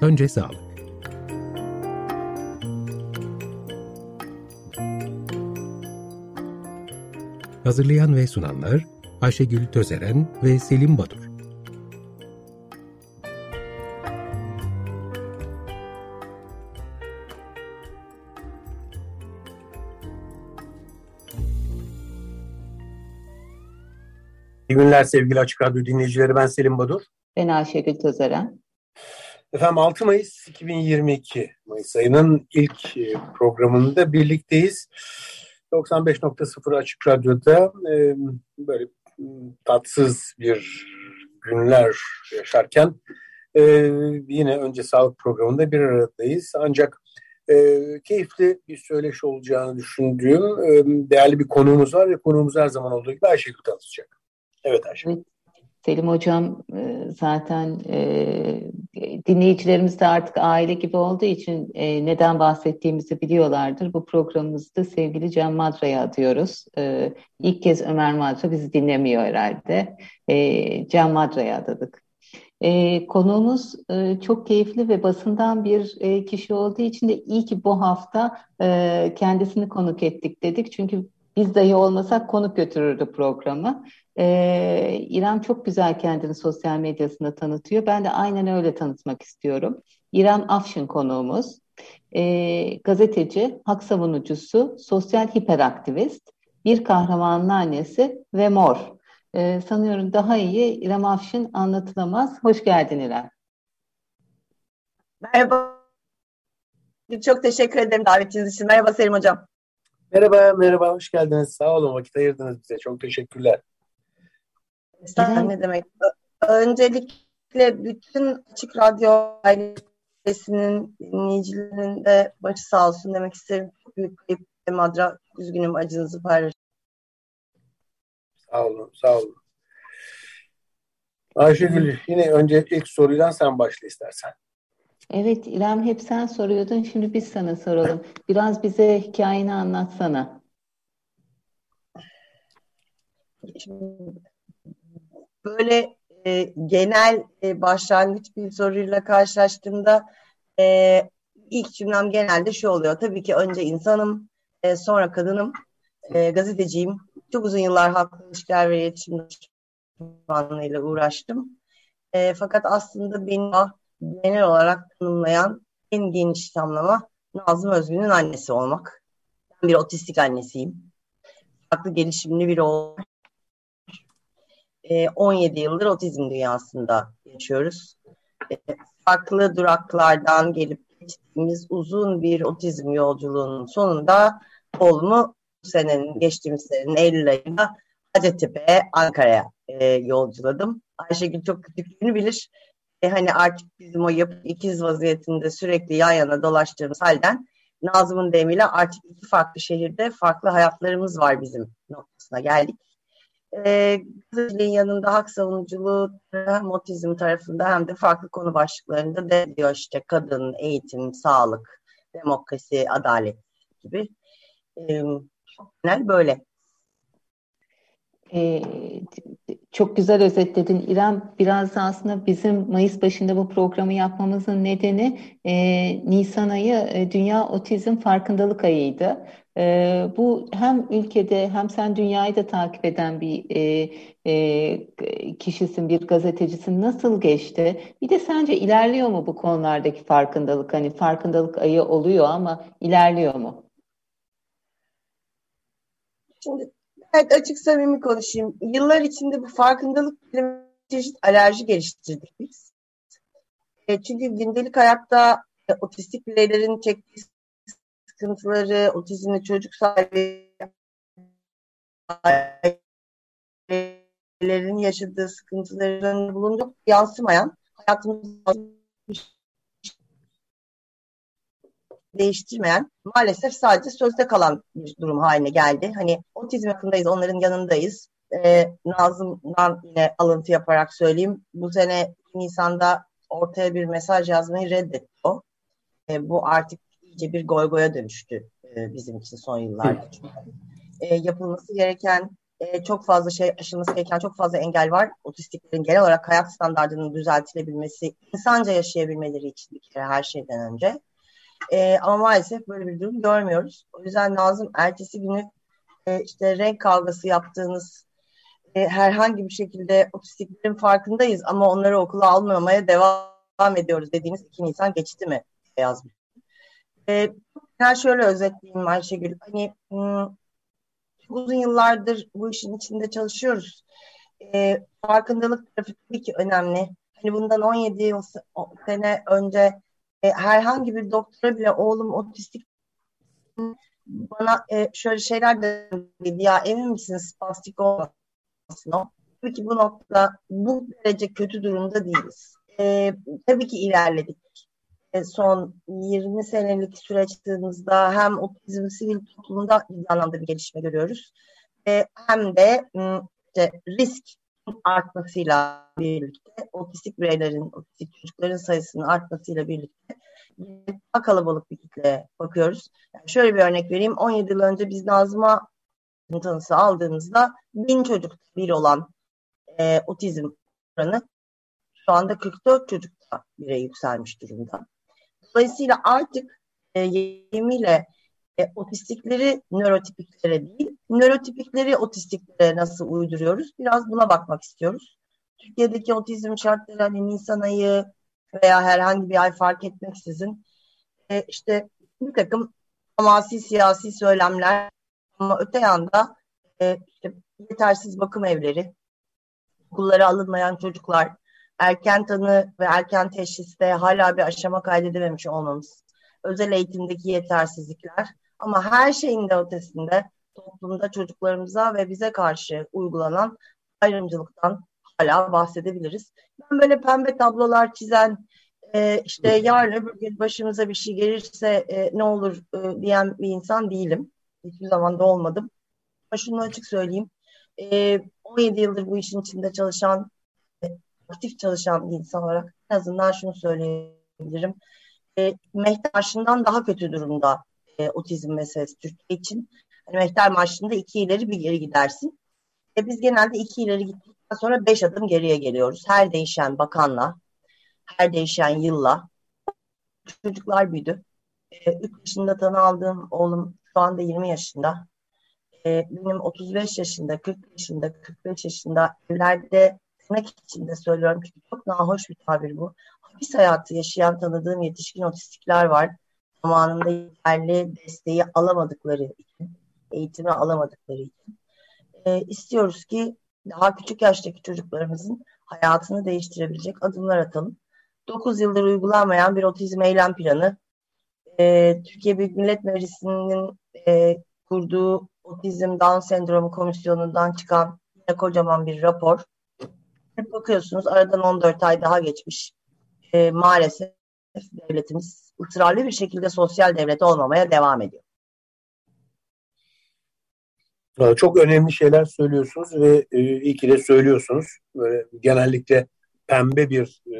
önce sağlık. Hazırlayan ve sunanlar Ayşegül Tözeren ve Selim Badur. İyi günler sevgili Açık Radyo dinleyicileri. Ben Selim Badur. Ben Ayşegül Tözeren. Efendim 6 Mayıs 2022 Mayıs ayının ilk e, programında birlikteyiz. 95.0 Açık Radyo'da e, böyle tatsız bir günler yaşarken e, yine önce sağlık programında bir aradayız. Ancak keyifli bir söyleşi olacağını düşündüğüm değerli bir konuğumuz var ve konuğumuz her zaman olduğu gibi Ayşegül tanıtacak. Evet Ayşe. Evet. Selim Hocam e, zaten e, dinleyicilerimiz de artık aile gibi olduğu için e, neden bahsettiğimizi biliyorlardır. Bu programımızda sevgili Can Madra'ya adıyoruz. İlk kez Ömer Madra bizi dinlemiyor herhalde. Can Madra'ya adadık. E, konuğumuz e, çok keyifli ve basından bir e, kişi olduğu için de iyi ki bu hafta e, kendisini konuk ettik dedik. Çünkü biz dahi olmasak konuk götürürdü programı. Ee, İrem çok güzel kendini sosyal medyasında tanıtıyor. Ben de aynen öyle tanıtmak istiyorum. İrem Afşin konuğumuz. Ee, gazeteci, hak savunucusu, sosyal hiperaktivist, bir kahramanın annesi ve mor. Ee, sanıyorum daha iyi İrem Afşin anlatılamaz. Hoş geldin İrem. Merhaba. Çok teşekkür ederim davetiniz için. Merhaba Selim Hocam. Merhaba, merhaba. Hoş geldiniz. Sağ olun. Vakit ayırdınız bize. Çok teşekkürler. Sen ne demek? Öncelikle bütün Açık Radyo ailesinin dinleyicilerinin de başı sağ olsun demek isterim. Büyük kayıp Madra. Üzgünüm acınızı paylaş. Sağ olun, sağ olun. Ayşegül yine önce ilk soruyla sen başla istersen. Evet İrem hep sen soruyordun. Şimdi biz sana soralım. Biraz bize hikayeni anlatsana. Şimdi böyle e, genel e, başlangıç bir soruyla karşılaştığımda e, ilk cümlem genelde şu oluyor. Tabii ki önce insanım, e, sonra kadınım, e, gazeteciyim. Çok uzun yıllar halkla ilişkiler ve iletişim danışmanlığıyla uğraştım. E, fakat aslında beni genel olarak tanımlayan en geniş tamlama Nazım Özgün'ün annesi olmak. Ben bir otistik annesiyim. Farklı gelişimli bir oğul 17 e, yıldır otizm dünyasında yaşıyoruz. E, farklı duraklardan gelip geçtiğimiz uzun bir otizm yolculuğunun sonunda oğlumu bu senenin geçtiğimiz senenin Eylül ayında Hacettepe, Ankara'ya e, yolculadım. Ayşegül çok küçüklüğünü bilir. E, hani artık bizim o yapı ikiz vaziyetinde sürekli yan yana dolaştığımız halden Nazım'ın deyimiyle artık iki farklı şehirde farklı hayatlarımız var bizim noktasına geldik e, yanında hak savunuculuğu hem otizm tarafında hem de farklı konu başlıklarında da diyor işte kadın, eğitim, sağlık, demokrasi, adalet gibi. E, genel böyle. Ee, çok güzel özetledin İrem. Biraz da aslında bizim Mayıs başında bu programı yapmamızın nedeni e, Nisan ayı e, Dünya Otizm Farkındalık Ayı'ydı. E, bu hem ülkede hem sen dünyayı da takip eden bir e, e, kişisin, bir gazetecisin. Nasıl geçti? Bir de sence ilerliyor mu bu konulardaki farkındalık? Hani farkındalık ayı oluyor ama ilerliyor mu? Şimdi evet açık samimi konuşayım. Yıllar içinde bu farkındalık çeşit alerji geliştirdik biz. E, çünkü gündelik hayatta e, otistik bireylerin çektiği sıkıntıları, otizmli çocuk sahibi yaşadığı sıkıntıların bulunduğu yansımayan hayatımızda değiştirmeyen maalesef sadece sözde kalan bir durum haline geldi. Hani otizm hakkındayız, onların yanındayız. Ee, Nazım'dan yine alıntı yaparak söyleyeyim. Bu sene Nisan'da ortaya bir mesaj yazmayı reddetti o. Ee, bu artık iyice bir goygoya dönüştü e, bizim için son yıllarda. E, yapılması gereken e, çok fazla şey aşılması gereken çok fazla engel var. Otistiklerin genel olarak hayat standartının düzeltilebilmesi, insanca yaşayabilmeleri için bir kere her şeyden önce. E, ama maalesef böyle bir durum görmüyoruz. O yüzden Nazım ertesi günü e, işte renk kavgası yaptığınız e, herhangi bir şekilde otistiklerin farkındayız ama onları okula almamaya devam ediyoruz dediğiniz 2 Nisan geçti mi yazmış. E, ben şöyle özetleyeyim Ayşegül. Hani uzun yıllardır bu işin içinde çalışıyoruz. E, farkındalık tarafı tabii ki önemli. Hani bundan 17 yıl sene önce e, herhangi bir doktora bile oğlum otistik bana e, şöyle şeyler de dedi ya emin misiniz spastik olmasın o? Tabii ki bu noktada bu derece kötü durumda değiliz. E, tabii ki ilerledik. E, son 20 senelik süreç baktığımızda hem otizm sivil toplumunda bir anlamda bir gelişme görüyoruz. E, hem de işte risk artmasıyla birlikte otistik bireylerin, otistik çocukların sayısının artmasıyla birlikte daha kalabalık bir kitle bakıyoruz. Yani şöyle bir örnek vereyim. 17 yıl önce biz Nazım'a tanısı aldığımızda bin çocuk bir olan e, otizm oranı şu anda 44 çocukta bire yükselmiş durumda. Dolayısıyla artık e, yemiyle e, otistikleri nörotipiklere değil, nörotipikleri otistiklere nasıl uyduruyoruz? Biraz buna bakmak istiyoruz. Türkiye'deki otizm şartları hani Nisan ayı veya herhangi bir ay fark etmeksizin e, işte bir takım hamasi siyasi söylemler ama öte yanda e, işte yetersiz bakım evleri, okullara alınmayan çocuklar, erken tanı ve erken teşhiste hala bir aşama kaydedememiş olmamız, özel eğitimdeki yetersizlikler ama her şeyin de ötesinde toplumda çocuklarımıza ve bize karşı uygulanan ayrımcılıktan hala bahsedebiliriz. Ben böyle pembe tablolar çizen, e, işte yarın öbür gün başımıza bir şey gelirse e, ne olur e, diyen bir insan değilim. Hiçbir zaman da olmadım. Ama şunu açık söyleyeyim. E, 17 yıldır bu işin içinde çalışan, aktif çalışan bir insan olarak en azından şunu söyleyebilirim. E, Mehter Marşı'ndan daha kötü durumda e, otizm meselesi Türkiye için. Hani Mehter Marşı'nda iki ileri bir geri gidersin. E, biz genelde iki ileri gittikten sonra beş adım geriye geliyoruz. Her değişen bakanla, her değişen yılla. Çocuklar büyüdü. E, 3 yaşında tanı aldığım oğlum şu anda 20 yaşında. E, benim 35 yaşında, 40 yaşında, 45 yaşında evlerde tırnak içinde söylüyorum çünkü çok nahoş bir tabir bu. Hapis hayatı yaşayan tanıdığım yetişkin otistikler var. Zamanında yeterli desteği alamadıkları için, eğitimi alamadıkları için. E, istiyoruz ki daha küçük yaştaki çocuklarımızın hayatını değiştirebilecek adımlar atalım. 9 yıldır uygulanmayan bir otizm eylem planı. E, Türkiye Büyük Millet Meclisi'nin e, kurduğu Otizm Down Sendromu Komisyonu'ndan çıkan yine kocaman bir rapor. Bakıyorsunuz aradan 14 ay daha geçmiş. E, maalesef devletimiz ısrarlı bir şekilde sosyal devlet olmamaya devam ediyor. Çok önemli şeyler söylüyorsunuz ve e, iyi ki de söylüyorsunuz. Böyle genellikle pembe bir e,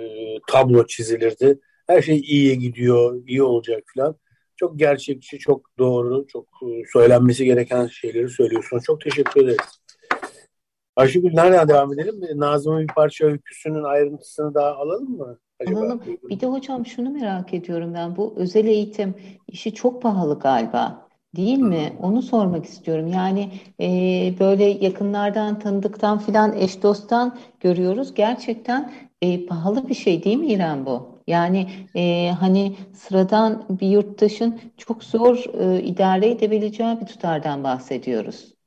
tablo çizilirdi. Her şey iyiye gidiyor, iyi olacak falan. Çok gerçekçi, çok doğru, çok e, söylenmesi gereken şeyleri söylüyorsunuz. Çok teşekkür ederiz. Ayşegül nereden devam edelim? Nazım'ın bir parça öyküsünün ayrıntısını daha alalım mı? Acaba? Alalım. Bir de hocam şunu merak ediyorum ben. Bu özel eğitim işi çok pahalı galiba. Değil mi? Onu sormak istiyorum. Yani e, böyle yakınlardan, tanıdıktan filan, eş dosttan görüyoruz. Gerçekten e, pahalı bir şey değil mi İrem bu? Yani e, hani sıradan bir yurttaşın çok zor e, idare edebileceği bir tutardan bahsediyoruz.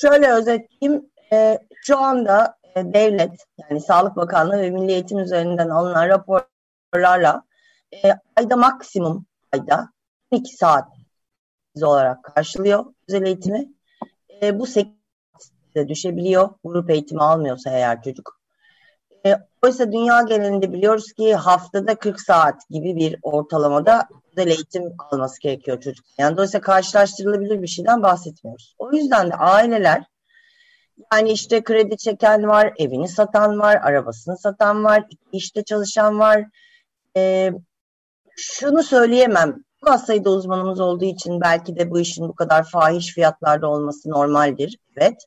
Şöyle özetleyeyim. E, şu anda e, devlet yani Sağlık Bakanlığı ve Milli Eğitim üzerinden alınan raporlarla e, ayda maksimum ayda 2 saat olarak karşılıyor özel eğitimi. E, bu 8 düşebiliyor. Grup eğitimi almıyorsa eğer çocuk. E, oysa dünya genelinde biliyoruz ki haftada 40 saat gibi bir ortalamada özel eğitim alması gerekiyor çocuk. Yani dolayısıyla karşılaştırılabilir bir şeyden bahsetmiyoruz. O yüzden de aileler yani işte kredi çeken var, evini satan var, arabasını satan var, işte çalışan var. E, şunu söyleyemem Çok az sayıda uzmanımız olduğu için belki de bu işin bu kadar fahiş fiyatlarda olması normaldir. Evet.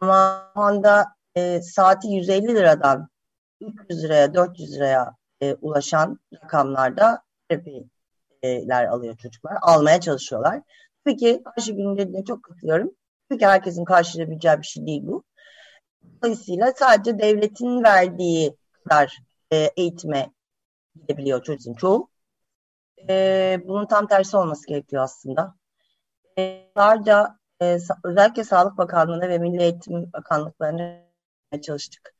Ama şu anda e, saati 150 liradan 300 liraya, 400 liraya e, ulaşan rakamlarda terapiler alıyor çocuklar. Almaya çalışıyorlar. Tabii ki Ayşegül'ün dediğine çok katılıyorum. Tabii ki herkesin karşılayabileceği bir şey değil bu. Dolayısıyla sadece devletin verdiği kadar e, eğitime gidebiliyor çocuğun çoğu. E, bunun tam tersi olması gerekiyor aslında. E, larca e, özellikle Sağlık Bakanlığı'na ve Milli Eğitim Bakanlıklarına çalıştık.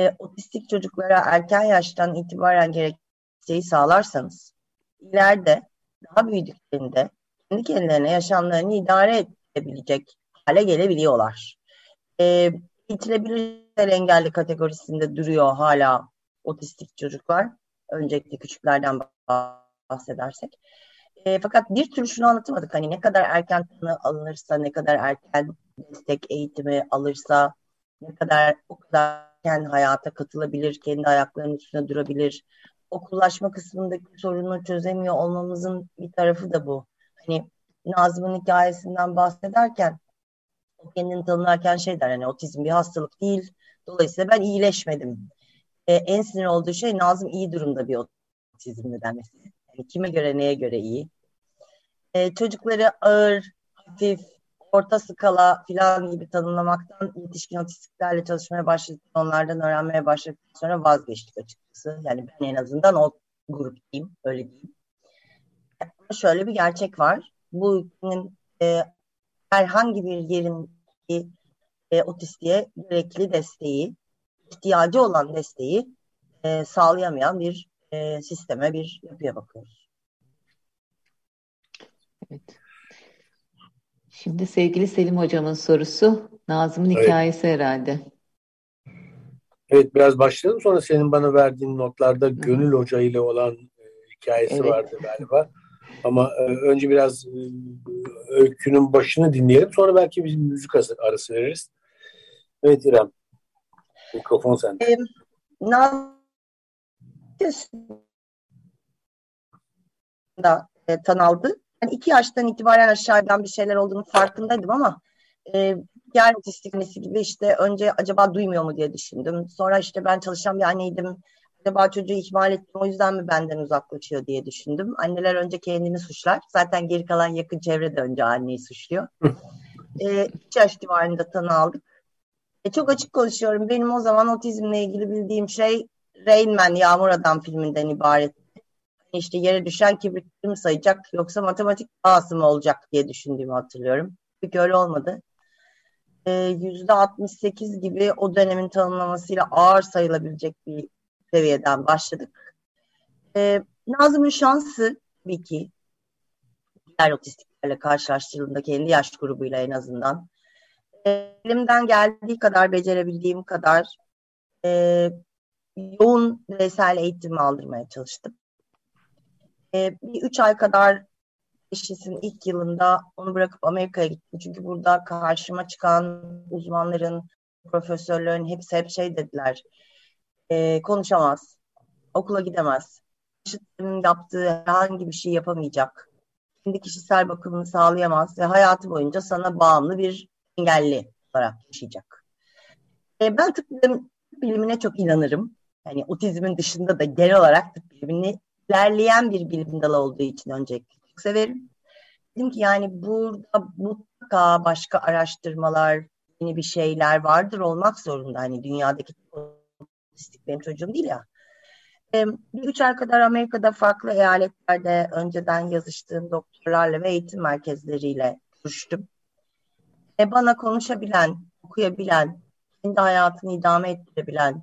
E, otistik çocuklara erken yaştan itibaren gerektiği sağlarsanız ileride daha büyüdüklerinde kendi kendilerine yaşamlarını idare edebilecek hale gelebiliyorlar. E, eğitilebilir engelli kategorisinde duruyor hala otistik çocuklar. Öncelikle küçüklerden bahsedersek. E, fakat bir türlü şunu anlatamadık. Hani ne kadar erken tanı alınırsa, ne kadar erken destek eğitimi alırsa, ne kadar o kadar erken hayata katılabilir, kendi ayaklarının üstüne durabilir. Okullaşma kısmındaki sorunu çözemiyor olmamızın bir tarafı da bu. Hani Nazım'ın hikayesinden bahsederken o kendini tanımlarken şey der hani otizm bir hastalık değil. Dolayısıyla ben iyileşmedim. E, en sinir olduğu şey Nazım iyi durumda bir otizmli demesi. Yani kime göre neye göre iyi. E, çocukları ağır, hafif, orta skala filan gibi tanımlamaktan yetişkin otistiklerle çalışmaya başladık. Onlardan öğrenmeye başladık. Sonra vazgeçtik açıkçası. Yani ben en azından o gruptayım. Öyle diyeyim. Ama şöyle bir gerçek var. Bu ülkenin e, herhangi bir yerin e, otistiğe gerekli desteği, ihtiyacı olan desteği e, sağlayamayan bir e, sisteme, bir yapıya bakıyoruz. Evet. Şimdi sevgili Selim hocamın sorusu Nazım'ın evet. hikayesi herhalde. Evet biraz başlayalım sonra senin bana verdiğin notlarda. Gönül Hoca ile olan e, hikayesi evet. vardı galiba. Ama e, önce biraz e, öykünün başını dinleyelim sonra belki bir müzik arası veririz. Evet İrem. Mikrofon sende. E, da e, tan aldı. Yani iki yaştan itibaren aşağıdan bir şeyler olduğunu farkındaydım ama e, diğer otistik gibi işte önce acaba duymuyor mu diye düşündüm. Sonra işte ben çalışan bir anneydim. Acaba çocuğu ihmal ettim o yüzden mi benden uzaklaşıyor diye düşündüm. Anneler önce kendini suçlar. Zaten geri kalan yakın çevre de önce anneyi suçluyor. e, iki yaş civarında tanı aldık. E, çok açık konuşuyorum. Benim o zaman otizmle ilgili bildiğim şey Rain Man, Yağmur Adam filminden ibaret. İşte yere düşen kibritli mi sayacak yoksa matematik dahası mı olacak diye düşündüğümü hatırlıyorum. Peki öyle olmadı. Yüzde 68 gibi o dönemin tanımlamasıyla ağır sayılabilecek bir seviyeden başladık. E, Nazım'ın şansı tabii ki diğer otistiklerle karşılaştırıldığında kendi yaş grubuyla en azından elimden geldiği kadar becerebildiğim kadar e, yoğun bireysel eğitim aldırmaya çalıştım. E, bir üç ay kadar işçisinin ilk yılında onu bırakıp Amerika'ya gittim. Çünkü burada karşıma çıkan uzmanların, profesörlerin hepsi hep şey dediler. E, konuşamaz, okula gidemez, yaşıtlarının yaptığı herhangi bir şey yapamayacak. Kendi kişisel bakımını sağlayamaz ve hayatı boyunca sana bağımlı bir engelli olarak yaşayacak. E, ben tıp bilimine çok inanırım. Yani otizmin dışında da genel olarak tıp bilimini ilerleyen bir bilim dalı olduğu için öncelikle çok severim. Dedim ki yani burada mutlaka başka araştırmalar, yeni bir şeyler vardır olmak zorunda. Hani dünyadaki otistik benim çocuğum değil ya. Bir üç ay kadar Amerika'da farklı eyaletlerde önceden yazıştığım doktorlarla ve eğitim merkezleriyle görüştüm. E, bana konuşabilen, okuyabilen, kendi hayatını idame ettirebilen,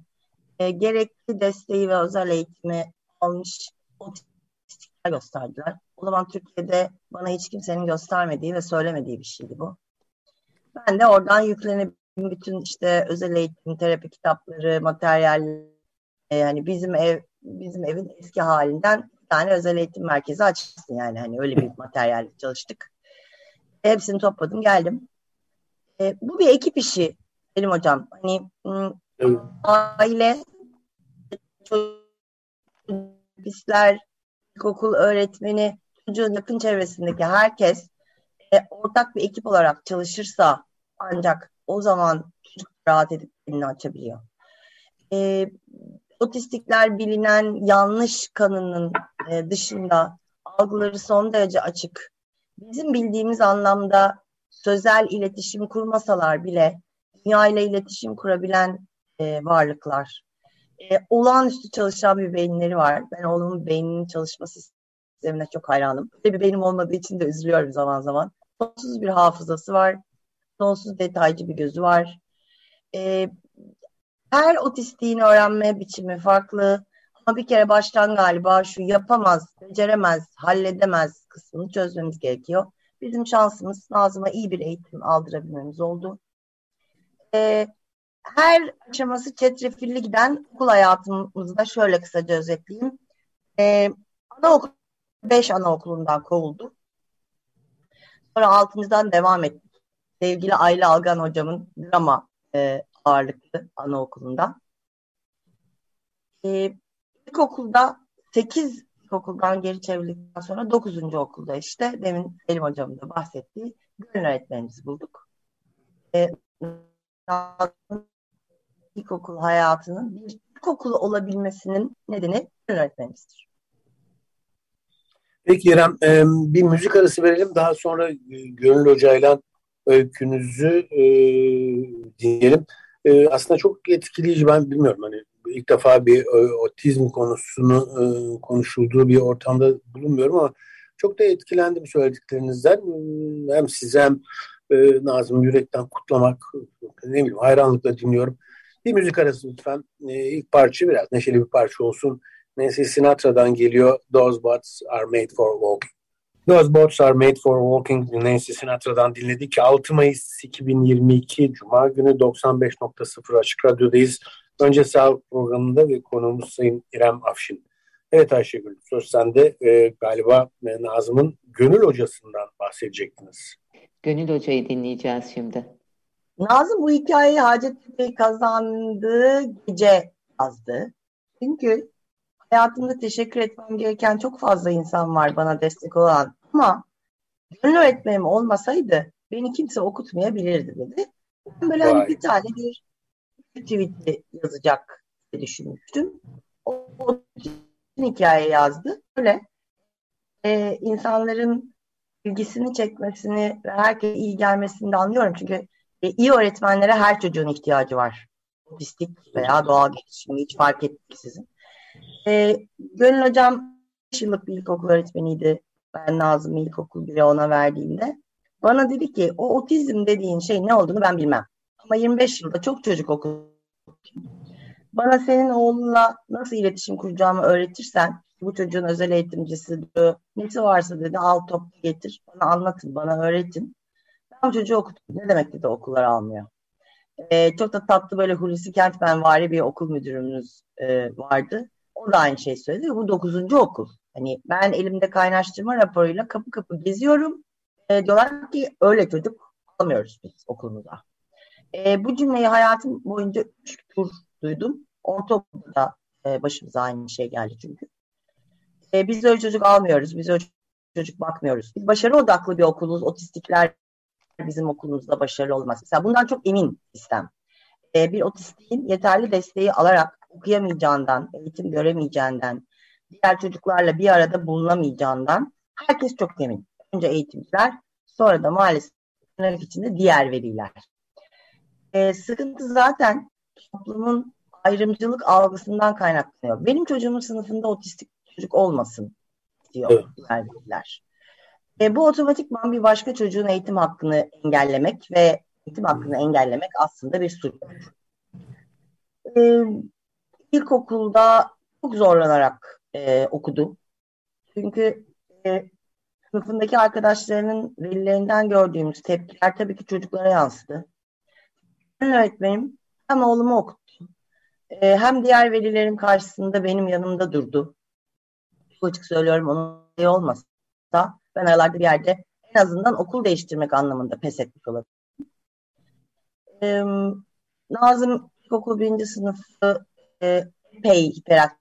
e, gerekli desteği ve özel eğitimi almış otistikler gösterdiler. O zaman Türkiye'de bana hiç kimsenin göstermediği ve söylemediği bir şeydi bu. Ben de oradan yüklenip bütün işte özel eğitim, terapi kitapları, materyal yani bizim ev bizim evin eski halinden bir tane özel eğitim merkezi açsın yani hani öyle bir materyal çalıştık. Hepsini topladım geldim. E, bu bir ekip işi benim hocam. Hani aile, çocuklar, ilkokul öğretmeni, çocuğun yakın çevresindeki herkes e, ortak bir ekip olarak çalışırsa ancak o zaman çocuk rahat edip elini açabiliyor. E, otistikler bilinen yanlış kanının e, dışında algıları son derece açık. Bizim bildiğimiz anlamda sözel iletişim kurmasalar bile dünya ile iletişim kurabilen e, varlıklar. E, olağanüstü çalışan bir beyinleri var. Ben oğlumun beyninin çalışma sistemine çok hayranım. Bir beynim olmadığı için de üzülüyorum zaman zaman. Sonsuz bir hafızası var. Sonsuz detaycı bir gözü var. E, her otistiğin öğrenme biçimi farklı. Ama bir kere baştan galiba şu yapamaz, beceremez, halledemez kısmını çözmemiz gerekiyor. Bizim şansımız Nazım'a iyi bir eğitim aldırabilmemiz oldu. Ee, her aşaması çetrefilli giden okul hayatımızı da şöyle kısaca özetleyeyim. Ee, anaokul, beş anaokulundan kovuldu. Sonra altıncıdan devam ettik. Sevgili Ayla Algan hocamın drama e, ağırlıklı anaokulunda. E, ilkokulda 8 okuldan geri çevrildikten sonra 9. okulda işte demin Selim hocamın da bahsettiği gönül öğretmenimizi bulduk. E, ilkokul hayatının bir ilkokulu olabilmesinin nedeni öğretmenimizdir. Peki İrem, bir müzik arası verelim. Daha sonra Gönül Hoca'yla öykünüzü e, dinleyelim. E, aslında çok etkileyici ben bilmiyorum hani ilk defa bir e, otizm konusunu e, konuşulduğu bir ortamda bulunmuyorum ama çok da etkilendim söylediklerinizden. Hem size hem e, Nazım Yürek'ten kutlamak ne bileyim hayranlıkla dinliyorum. Bir müzik arası lütfen. E, ilk parça biraz neşeli bir parça olsun. Nancy Sinatra'dan geliyor. Those Bots Are Made For Walking. Those Boats Are Made for Walking Nancy Sinatra'dan dinledik. 6 Mayıs 2022 Cuma günü 95.0 Açık Radyo'dayız. Önce sağlık programında ve konuğumuz Sayın İrem Afşin. Evet Ayşegül, söz sende. E, galiba Nazım'ın Gönül Hocası'ndan bahsedecektiniz. Gönül Hoca'yı dinleyeceğiz şimdi. Nazım bu hikayeyi Hacettepe kazandığı gece yazdı. Çünkü hayatımda teşekkür etmem gereken çok fazla insan var bana destek olan. Ama gönül öğretmenim olmasaydı beni kimse okutmayabilirdi dedi. Ben böyle hani bir tane bir tweet'i yazacak diye düşünmüştüm. O, o hikaye yazdı. Böyle e, insanların ilgisini çekmesini ve herkese iyi gelmesini de anlıyorum. Çünkü e, iyi öğretmenlere her çocuğun ihtiyacı var. Otistik veya doğal gelişimli hiç fark etmeksizin. E, Gönül Hocam 5 yıllık bir ilkokul öğretmeniydi. Ben Nazım İlkokul 1'e ona verdiğimde. Bana dedi ki o otizm dediğin şey ne olduğunu ben bilmem. Ama 25 yılda çok çocuk okudum. Bana senin oğlunla nasıl iletişim kuracağımı öğretirsen bu çocuğun özel eğitimcisi nesi varsa dedi al top getir bana anlatın bana öğretin. Ben çocuğu okudum. Ne demek dedi okullar almıyor. Ee, çok da tatlı böyle Hulusi Kentmen vari bir okul müdürümüz e, vardı. O da aynı şey söyledi. Bu dokuzuncu okul. Hani ben elimde kaynaştırma raporuyla kapı kapı geziyorum. E, diyorlar ki öyle çocuk almıyoruz biz okulumuza. E, bu cümleyi hayatım boyunca üç tur duydum. Ortaokulda e, başımıza aynı şey geldi çünkü. E, biz öyle çocuk almıyoruz. Biz öyle çocuk bakmıyoruz. Biz başarı odaklı bir okuluz. Otistikler bizim okulumuzda başarılı olmaz. Mesela bundan çok emin sistem. E, bir otistiğin yeterli desteği alarak okuyamayacağından, eğitim göremeyeceğinden, diğer çocuklarla bir arada bulunamayacağından herkes çok emin. Önce eğitimciler, sonra da maalesef tırnak içinde diğer veliler. Ee, sıkıntı zaten toplumun ayrımcılık algısından kaynaklanıyor. Benim çocuğumun sınıfında otistik çocuk olmasın diyor evet. diğer veliler. E, bu otomatikman bir başka çocuğun eğitim hakkını engellemek ve eğitim hakkını engellemek aslında bir suç. E, ilkokulda çok zorlanarak e, okudu. Çünkü e, sınıfındaki arkadaşlarının velilerinden gördüğümüz tepkiler tabii ki çocuklara yansıdı. Ben öğretmenim hem oğlumu okuttu e, hem diğer velilerin karşısında benim yanımda durdu. Çok açık söylüyorum onun şey olmasa ben aralarda bir yerde en azından okul değiştirmek anlamında pes etmiş olabilirim. E, Nazım ilkokul birinci sınıfı e, epey hiperaktif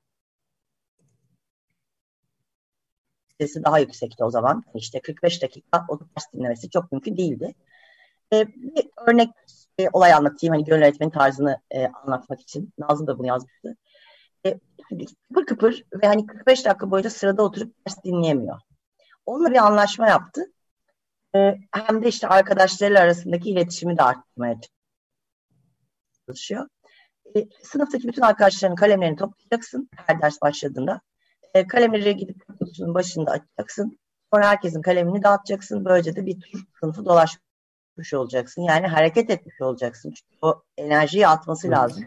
kapasitesi daha yüksekti o zaman. İşte 45 dakika o ders dinlemesi çok mümkün değildi. E, bir örnek e, olay anlatayım. Hani gönül öğretmenin tarzını e, anlatmak için. Nazım da bunu yazmıştı. E, kıpır kıpır ve hani 45 dakika boyunca sırada oturup ders dinleyemiyor. Onunla bir anlaşma yaptı. E, hem de işte arkadaşlarıyla arasındaki iletişimi de arttırmaya çalışıyor. E, sınıftaki bütün arkadaşların kalemlerini toplayacaksın her ders başladığında. E, kalemleri gidip kutusunun başında açacaksın. Sonra herkesin kalemini dağıtacaksın. Böylece de bir tur sınıfı dolaşmış olacaksın. Yani hareket etmiş olacaksın. Çünkü o enerjiyi atması lazım.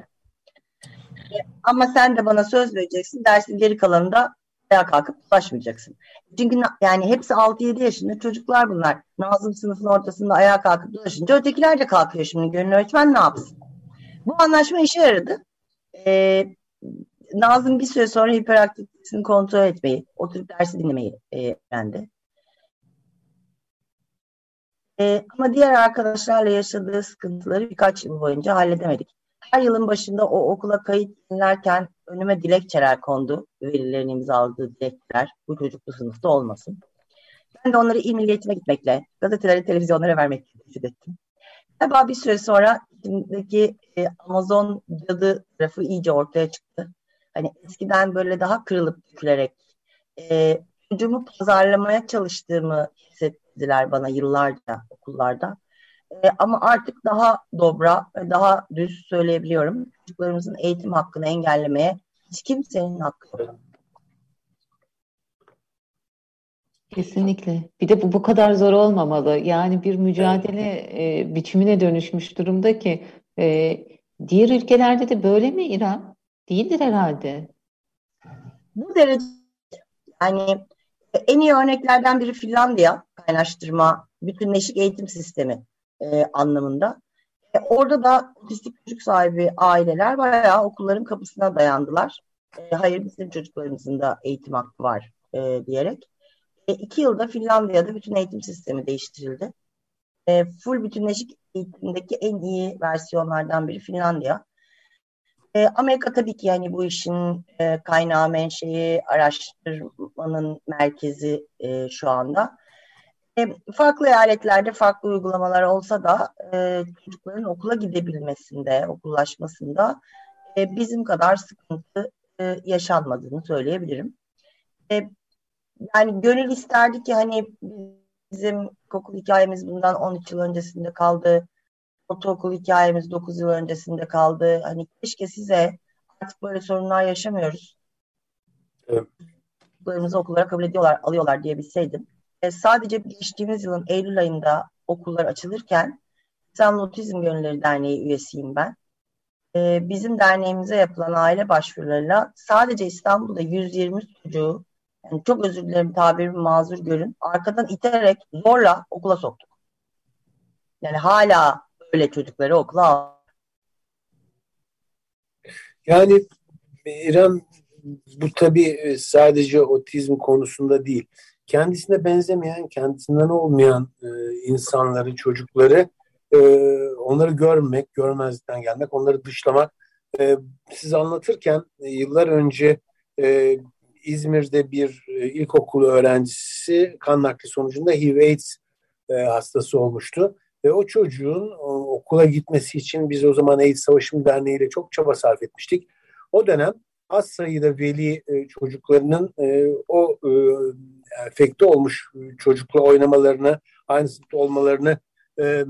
E, ama sen de bana söz vereceksin. Dersin geri kalanında ayağa kalkıp dolaşmayacaksın. Çünkü yani hepsi 6-7 yaşında çocuklar bunlar. Nazım sınıfın ortasında ayağa kalkıp dolaşınca ötekiler de kalkıyor şimdi. Gönül öğretmen ne yapsın? Bu anlaşma işe yaradı. Ee, Nazım bir süre sonra hiperaktivitesini kontrol etmeyi, oturup dersi dinlemeyi e, öğrendi. E, ama diğer arkadaşlarla yaşadığı sıkıntıları birkaç yıl boyunca halledemedik. Her yılın başında o okula kayıt dinlerken önüme dilekçeler kondu. Velilerin imzaladığı dilekçeler bu çocuk bu sınıfta olmasın. Ben de onları il milliyetine gitmekle, gazetelere, televizyonlara vermekle tehdit ettim. Galiba bir süre sonra içindeki e, Amazon cadı tarafı iyice ortaya çıktı. Hani eskiden böyle daha kırılıp dökülerek e, çocuğumu pazarlamaya çalıştığımı hissettiler bana yıllarca okullarda. E, ama artık daha dobra daha düz söyleyebiliyorum. Çocuklarımızın eğitim hakkını engellemeye hiç kimsenin hakkı yok. Kesinlikle. Bir de bu bu kadar zor olmamalı. Yani bir mücadele e, biçimine dönüşmüş durumda ki e, diğer ülkelerde de böyle mi İrem? Değildir herhalde. Bu derece yani en iyi örneklerden biri Finlandiya kaynaştırma bütünleşik eğitim sistemi e, anlamında. E, orada da otistik çocuk sahibi aileler bayağı okulların kapısına dayandılar. E, hayır bizim çocuklarımızın da eğitim hakkı var e, diyerek. E, iki yılda Finlandiya'da bütün eğitim sistemi değiştirildi. E, full bütünleşik eğitimdeki en iyi versiyonlardan biri Finlandiya. E, Amerika tabii ki yani bu işin e, kaynağı, menşei, araştırmanın merkezi e, şu anda. E, farklı eyaletlerde farklı uygulamalar olsa da e, çocukların okula gidebilmesinde, okullaşmasında e, bizim kadar sıkıntı e, yaşanmadığını söyleyebilirim. E, yani gönül isterdi ki hani bizim okul hikayemiz bundan 13 yıl öncesinde kaldı. Ortaokul hikayemiz 9 yıl öncesinde kaldı. Hani keşke size artık böyle sorunlar yaşamıyoruz. Evet. Çocuklarımızı okullara kabul ediyorlar, alıyorlar diyebilseydim. E, sadece geçtiğimiz yılın Eylül ayında okullar açılırken İstanbul Otizm Gönülleri Derneği üyesiyim ben. E, bizim derneğimize yapılan aile başvurularıyla sadece İstanbul'da 120 çocuğu yani çok özür dilerim tabirimi mazur görün. Arkadan iterek zorla okula soktuk. Yani hala böyle çocukları okula. Yani İrem bu tabii sadece otizm konusunda değil. Kendisine benzemeyen, kendisinden olmayan e, insanları, çocukları e, onları görmek, görmezlikten gelmek, onları dışlamak. E, siz anlatırken e, yıllar önce e, İzmir'de bir e, ilkokul öğrencisi kan nakli sonucunda HIV-AIDS e, hastası olmuştu. Ve o çocuğun o, okula gitmesi için biz o zaman AIDS Savaşım Derneği ile çok çaba sarf etmiştik. O dönem az sayıda veli e, çocuklarının e, o e, enfekte olmuş çocukla oynamalarını, aynı sınıfta olmalarını e,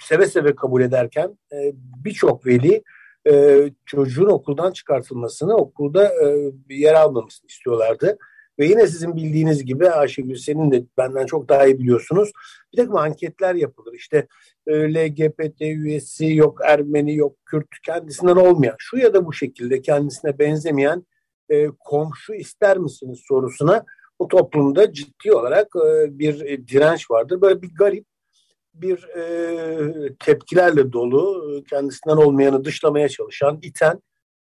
seve seve kabul ederken e, birçok veli e, çocuğun okuldan çıkartılmasını, okulda e, yer almamasını istiyorlardı. Ve yine sizin bildiğiniz gibi Ayşegül senin de benden çok daha iyi biliyorsunuz. Bir takım anketler yapılır. İşte e, LGBT üyesi yok, Ermeni yok, Kürt kendisinden olmayan, şu ya da bu şekilde kendisine benzemeyen e, komşu ister misiniz sorusuna bu toplumda ciddi olarak e, bir direnç vardır. Böyle bir garip bir e, tepkilerle dolu, kendisinden olmayanı dışlamaya çalışan, iten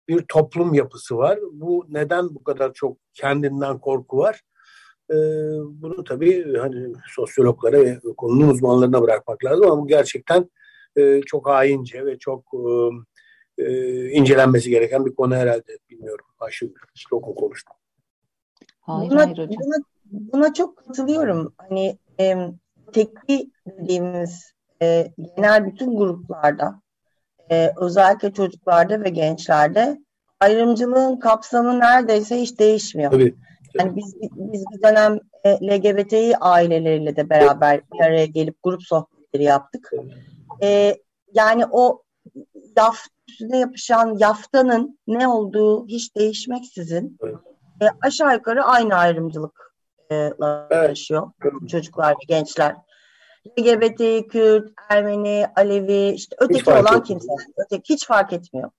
bir toplum yapısı var. Bu neden bu kadar çok kendinden korku var? E, bunu tabii hani sosyologlara ve konunun uzmanlarına bırakmak lazım ama bu gerçekten e, çok haince ve çok e, e, incelenmesi gereken bir konu herhalde. Bilmiyorum. Ayşegül, çok mu konuştum? Hayır, buna, hayır hocam. Buna buna çok katılıyorum. Hani e, tekli dediğimiz e, genel bütün gruplarda e, özellikle çocuklarda ve gençlerde ayrımcılığın kapsamı neredeyse hiç değişmiyor. Tabii. Yani biz, biz bir dönem e, LGBTİ aileleriyle de beraber bir araya gelip grup sohbetleri yaptık. E, yani o yaf üstüne yapışan yaftanın ne olduğu hiç değişmeksizin e, aşağı yukarı aynı ayrımcılıkla evet. yaşıyor çocuklar ve gençler. LGBT, Kürt, Ermeni, Alevi, işte öteki olan kimse. Öteki hiç fark etmiyor.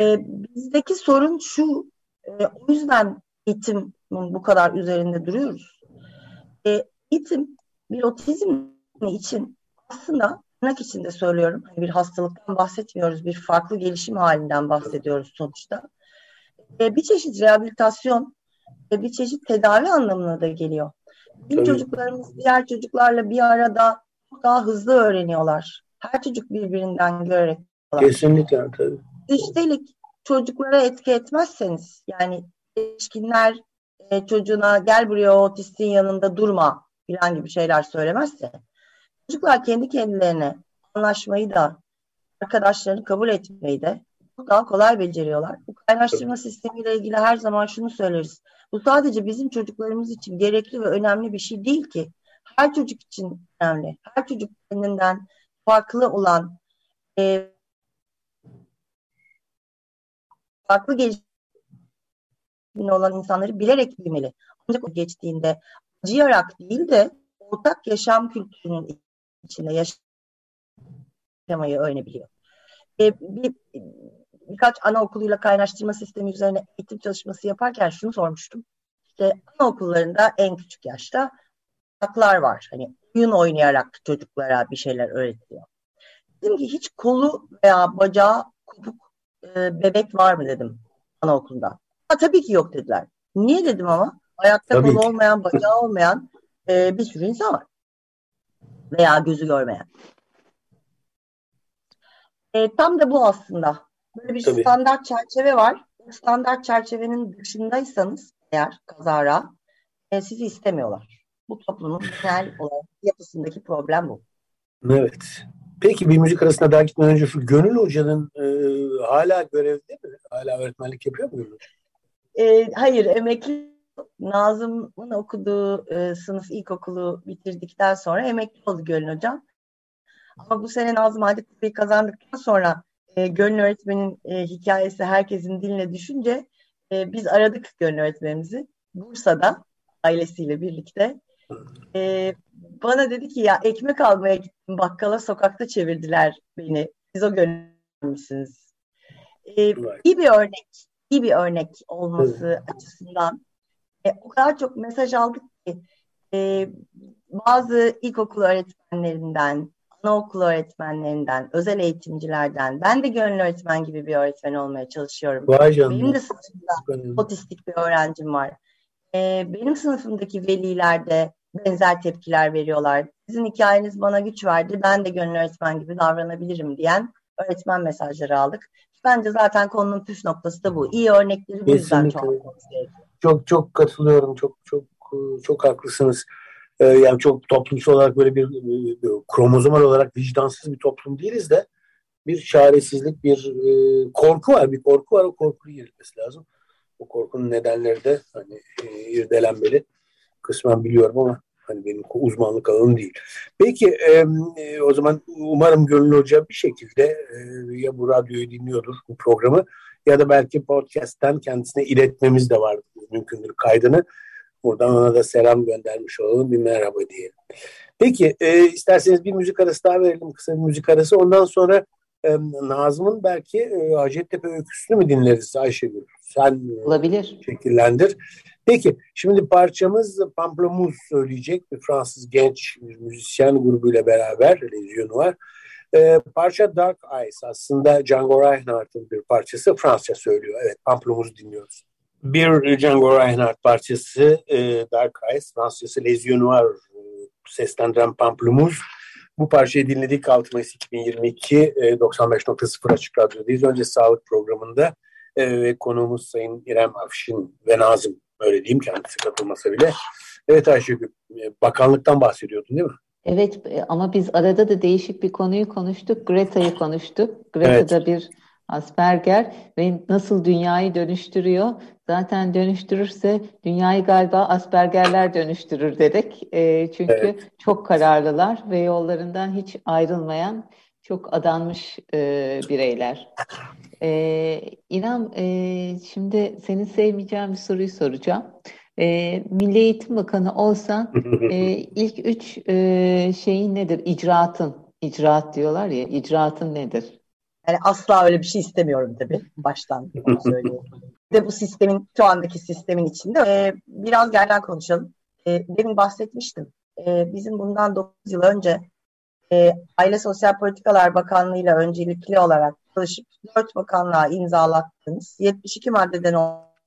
Ee, bizdeki sorun şu, e, o yüzden eğitimin bu kadar üzerinde duruyoruz. E, eğitim bir otizm için aslında tırnak içinde söylüyorum. Hani bir hastalıktan bahsetmiyoruz. Bir farklı gelişim halinden bahsediyoruz sonuçta. E, bir çeşit rehabilitasyon ve bir çeşit tedavi anlamına da geliyor. Bizim çocuklarımız diğer çocuklarla bir arada çok daha hızlı öğreniyorlar. Her çocuk birbirinden görerek. Kesinlikle tabii. Üstelik çocuklara etki etmezseniz yani yetişkinler e, çocuğuna gel buraya o otistin yanında durma falan gibi şeyler söylemezse çocuklar kendi kendilerine anlaşmayı da arkadaşlarını kabul etmeyi de çok daha kolay beceriyorlar. Bu kaynaştırma sistemiyle ilgili her zaman şunu söyleriz. Bu sadece bizim çocuklarımız için gerekli ve önemli bir şey değil ki. Her çocuk için önemli. Her çocuk kendinden farklı olan e, farklı gelişimli olan insanları bilerek bilmeli. Ancak o geçtiğinde acıyarak değil de ortak yaşam kültürünün içinde yaşamayı öğrenebiliyor. E, bir, birkaç anaokuluyla kaynaştırma sistemi üzerine eğitim çalışması yaparken şunu sormuştum. İşte anaokullarında en küçük yaşta haklar var. Hani oyun oynayarak çocuklara bir şeyler öğretiyor. Dedim ki hiç kolu veya bacağı kopuk e, bebek var mı dedim anaokulunda. Ha, tabii ki yok dediler. Niye dedim ama? Ayakta tabii kolu olmayan, bacağı olmayan e, bir sürü insan var. Veya gözü görmeyen. E, tam da bu aslında. Böyle bir Tabii. standart çerçeve var. Standart çerçevenin dışındaysanız eğer kazara e, sizi istemiyorlar. Bu toplumun genel olarak yapısındaki problem bu. Evet. Peki bir müzik arasına daha gitmeden önce şu Gönül Hoca'nın e, hala görevde mi? Hala öğretmenlik yapıyor mu? E, hayır, emekli Nazım'ın okuduğu e, sınıf ilkokulu bitirdikten sonra emekli oldu Gönül Hocam. Ama bu sene Nazım Hacettepe'yi kazandıktan sonra e, Gönül öğretmenin e, hikayesi herkesin diline düşünce e, biz aradık Gönül öğretmenimizi. Bursa'da ailesiyle birlikte. E, bana dedi ki ya ekmek almaya gittim bakkala sokakta çevirdiler beni. Siz o gönülmüşsünüz. E, iyi bir örnek, iyi bir örnek olması açısından e, o kadar çok mesaj aldık ki e, bazı ilkokul öğretmenlerinden, anaokulu öğretmenlerinden, özel eğitimcilerden, ben de gönüllü öğretmen gibi bir öğretmen olmaya çalışıyorum. Vay Benim de sınıfımda otistik bir öğrencim var. Ee, benim sınıfımdaki veliler de benzer tepkiler veriyorlar. Sizin hikayeniz bana güç verdi, ben de gönüllü öğretmen gibi davranabilirim diyen öğretmen mesajları aldık. Bence zaten konunun püf noktası da bu. İyi örnekleri bu yüzden çok Çok çok katılıyorum. Çok çok çok haklısınız. Ee, yani çok toplumsal olarak böyle bir, bir kromozomal olarak vicdansız bir toplum değiliz de bir çaresizlik, bir e, korku var. Bir korku var. O korkuyu yenilmesi lazım. O korkunun nedenleri de hani e, irdelenmeli. Kısmen biliyorum ama hani benim uzmanlık alanım değil. Peki e, e, o zaman umarım Gönül Hoca bir şekilde e, ya bu radyoyu dinliyordur bu programı ya da belki podcast'ten kendisine iletmemiz de var mümkündür kaydını. Buradan ona da selam göndermiş olalım. Bir merhaba diyelim. Peki e, isterseniz bir müzik arası daha verelim. Kısa bir müzik arası. Ondan sonra e, Nazım'ın belki e, Hacettepe öyküsünü mü dinleriz Ayşegül? Sen e, Olabilir. şekillendir. Peki şimdi parçamız Pamplemousse söyleyecek. Bir Fransız genç bir müzisyen grubuyla beraber lezyonu var. E, parça Dark Eyes aslında Django Reinhardt'ın bir parçası. Fransızca söylüyor. Evet Pamplemousse dinliyoruz. Bir Django Reinhardt parçası e, Dark Eyes, Fransızcası Les Yeux Noirs e, seslendiren Pamplemousse. Bu parçayı dinledik 6 Mayıs 2022 e, 95.0 Açık Radyo'dayız. Önce sağlık programında e, ve konuğumuz Sayın İrem Afşin ve Nazım Öyle diyeyim kendisi katılmasa bile. Evet Ayşegül, e, bakanlıktan bahsediyordun değil mi? Evet ama biz arada da değişik bir konuyu konuştuk. Greta'yı konuştuk. Greta evet. bir Asperger ve nasıl dünyayı dönüştürüyor. Zaten dönüştürürse dünyayı galiba Aspergerler dönüştürür dedik. E, çünkü evet. çok kararlılar ve yollarından hiç ayrılmayan çok adanmış e, bireyler. E, İrem, e, şimdi senin sevmeyeceğin bir soruyu soracağım. E, Milli Eğitim Bakanı olsan e, ilk üç e, şeyin nedir? İcraatın, icraat diyorlar ya, icraatın nedir? Yani asla öyle bir şey istemiyorum tabii baştan söyleyeyim. De bu sistemin şu andaki sistemin içinde e, biraz yerden konuşalım. E, demin bahsetmiştim. E, bizim bundan 9 yıl önce e, Aile Sosyal Politikalar Bakanlığı ile öncelikli olarak çalışıp 4 bakanlığa imzalattığımız 72 maddeden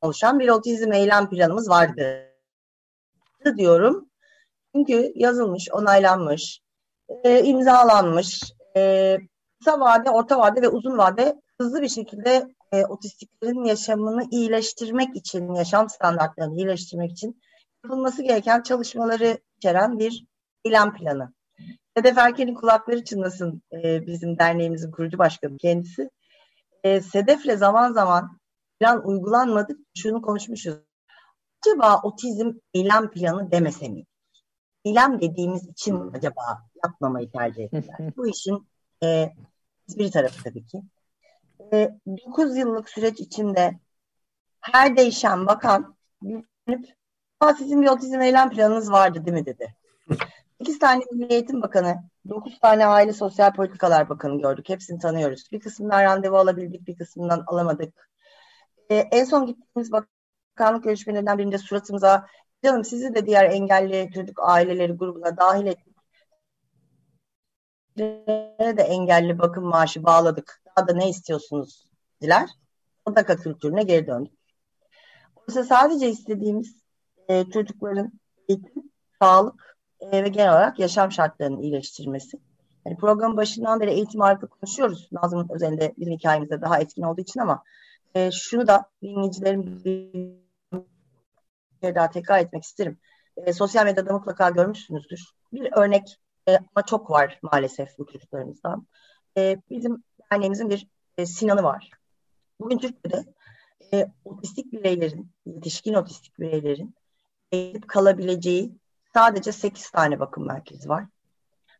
oluşan bir otizm eylem planımız vardı diyorum. Çünkü yazılmış, onaylanmış, e, imzalanmış, e, kısa vade, orta vade ve uzun vade hızlı bir şekilde e, otistiklerin yaşamını iyileştirmek için, yaşam standartlarını iyileştirmek için yapılması gereken çalışmaları içeren bir eylem planı. Sedef Erken'in kulakları çınlasın e, bizim derneğimizin kurucu başkanı kendisi. E, Sedef'le zaman zaman plan uygulanmadı. Şunu konuşmuşuz. Acaba otizm eylem planı demese mi? Eylem dediğimiz için acaba yapmamayı tercih ettiler? Bu işin e, bir tarafı tabii ki. E, 9 yıllık süreç içinde her değişen bakan dönüp sizin bir otizm eylem planınız vardı değil mi dedi. 8 tane Milli Eğitim Bakanı, 9 tane Aile Sosyal Politikalar Bakanı gördük. Hepsini tanıyoruz. Bir kısmından randevu alabildik, bir kısmından alamadık. E, en son gittiğimiz bakanlık görüşmelerinden birinde suratımıza canım sizi de diğer engelli çocuk aileleri grubuna dahil ettik. de engelli bakım maaşı bağladık. Daha da ne istiyorsunuz dediler. Sadaka kültürüne geri döndük. Oysa sadece istediğimiz e, çocukların eğitim, sağlık e, ve genel olarak yaşam şartlarının iyileştirmesi. Yani programın başından beri eğitim ağırlıklı konuşuyoruz. Nazım'ın özelinde bizim hikayemizde daha etkin olduğu için ama e, şunu da dinleyicilerim bir daha tekrar etmek isterim. E, sosyal medyada mutlaka görmüşsünüzdür. Bir örnek e, ama çok var maalesef bu çocuklarımızdan. E, bizim derneğimizin bir e, Sinan'ı var. Bugün Türkiye'de e, otistik bireylerin, yetişkin otistik bireylerin gidip kalabileceği sadece 8 tane bakım merkezi var.